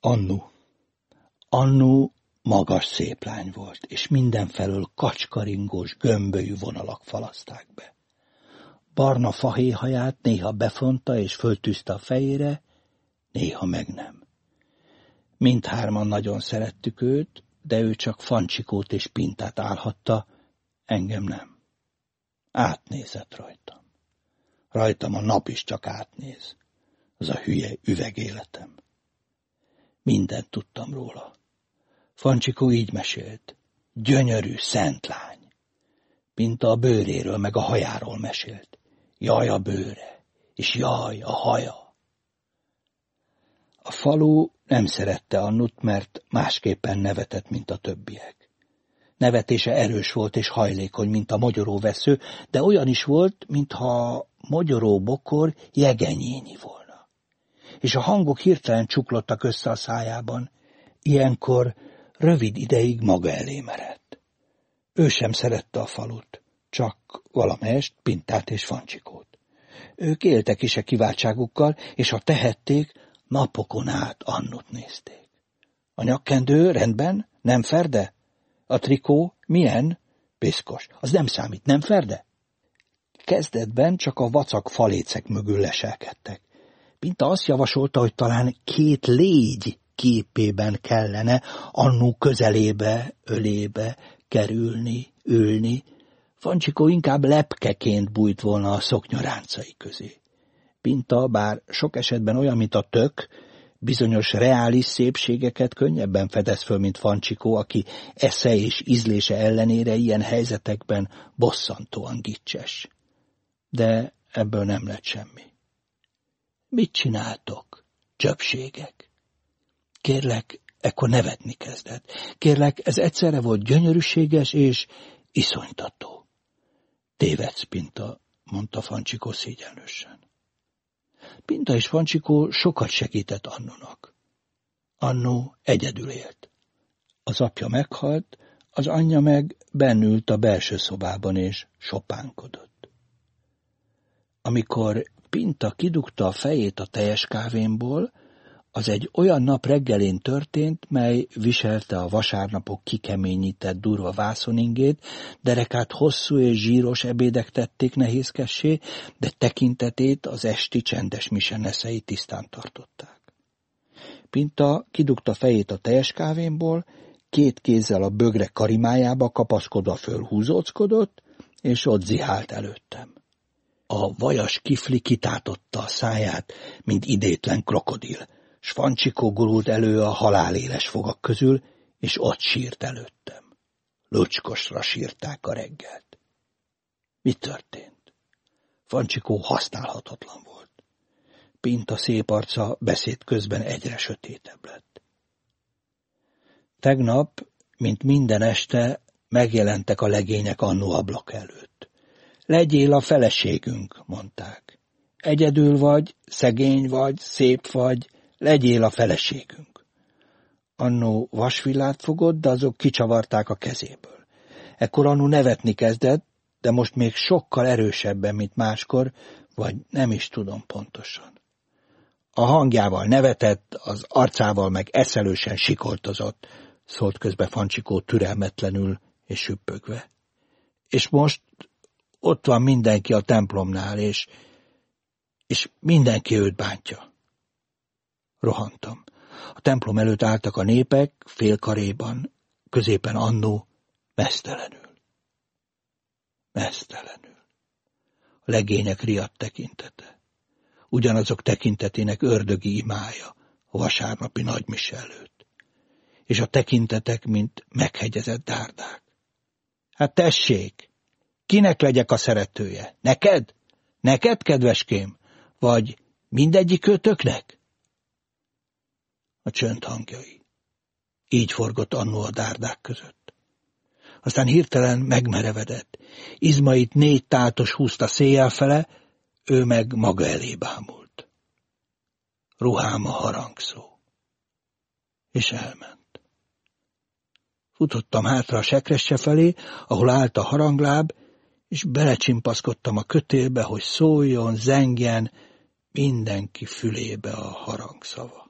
Annu. Annu magas szép lány volt, és mindenfelől kacskaringós, gömbölyű vonalak falaszták be. Barna fahéhaját néha befonta és föltűzte a fejére, néha meg nem. Mindhárman nagyon szerettük őt, de ő csak Fancsikót és Pintát állhatta, engem nem. Átnézett rajtam. Rajtam a nap is csak átnéz. Az a hülye üvegéletem. Mindent tudtam róla. Fancsikó így mesélt. Gyönyörű, szent lány. Pinta a bőréről meg a hajáról mesélt. Jaj a bőre, és jaj a haja. A falu nem szerette Annut, mert másképpen nevetett, mint a többiek. Nevetése erős volt és hajlékony, mint a vesző, de olyan is volt, mintha magyaró bokor jegenyényi volna. És a hangok hirtelen csuklottak össze a szájában. Ilyenkor rövid ideig maga elé merett. Ő sem szerette a falut, csak valamelyest Pintát és Fancsikót. Ők éltek is a kiváltságukkal, és ha tehették, napokon át Annut nézték. A nyakkendő rendben? Nem ferde? A trikó milyen? Piszkos. Az nem számít, nem ferde? Kezdetben csak a vacak falécek mögül leselkedtek. Pinta azt javasolta, hogy talán két légy képében kellene annó közelébe, ölébe kerülni, ülni. Fancsikó inkább lepkeként bújt volna a szoknyaráncai közé. Pinta, bár sok esetben olyan, mint a tök, bizonyos reális szépségeket könnyebben fedez föl, mint Fancsikó, aki esze és ízlése ellenére ilyen helyzetekben bosszantóan gicses. De ebből nem lett semmi. Mit csináltok, csöpségek? Kérlek, ekkor nevetni kezdett. Kérlek, ez egyszerre volt gyönyörűséges és iszonytató. Tévedsz, Pinta, mondta Fancsikó szégyenlősen. Pinta és Fancsikó sokat segített Annunak. Annó egyedül élt. Az apja meghalt, az anyja meg bennült a belső szobában és sopánkodott. Amikor Pinta kidugta a fejét a teljes kávénból, az egy olyan nap reggelén történt, mely viselte a vasárnapok kikeményített durva vászoningét, derekát hosszú és zsíros ebédek tették nehézkessé, de tekintetét az esti csendes miseneszei tisztán tartották. Pinta kidugta fejét a teljes kávénból, két kézzel a bögre karimájába kapaszkodva fölhúzóckodott, és ott zihált előttem. A vajas kifli kitátotta a száját, mint idétlen krokodil, s Fancsikó gurult elő a haláléles fogak közül, és ott sírt előttem. Lucskosra sírták a reggelt. Mi történt? Fancsikó használhatatlan volt. Pinta szép arca beszéd közben egyre sötétebb lett. Tegnap, mint minden este, megjelentek a legények annó ablak előtt. Legyél a feleségünk, mondták. Egyedül vagy, szegény vagy, szép vagy, legyél a feleségünk. Annó vasvillát fogott, de azok kicsavarták a kezéből. Ekkor Annó nevetni kezdett, de most még sokkal erősebben, mint máskor, vagy nem is tudom pontosan. A hangjával nevetett, az arcával meg eszelősen sikoltozott, szólt közbe Fancsikó türelmetlenül és süppögve. És most ott van mindenki a templomnál, és, és mindenki őt bántja. Rohantam. A templom előtt álltak a népek, félkaréban, középen annó, mesztelenül. Mesztelenül. A legények riadt tekintete. Ugyanazok tekintetének ördögi imája a vasárnapi nagymise előtt. És a tekintetek, mint meghegyezett dárdák. Hát tessék, kinek legyek a szeretője? Neked? Neked, kedveském? Vagy mindegyik kötöknek? a csönd hangjai. Így forgott annó a dárdák között. Aztán hirtelen megmerevedett. Izmait négy tátos húzta széjjel fele, ő meg maga elé bámult. Ruhám a harangszó. És elment. Futottam hátra a sekresse felé, ahol állt a harangláb, és belecsimpaszkodtam a kötélbe, hogy szóljon, zengjen mindenki fülébe a harangszava.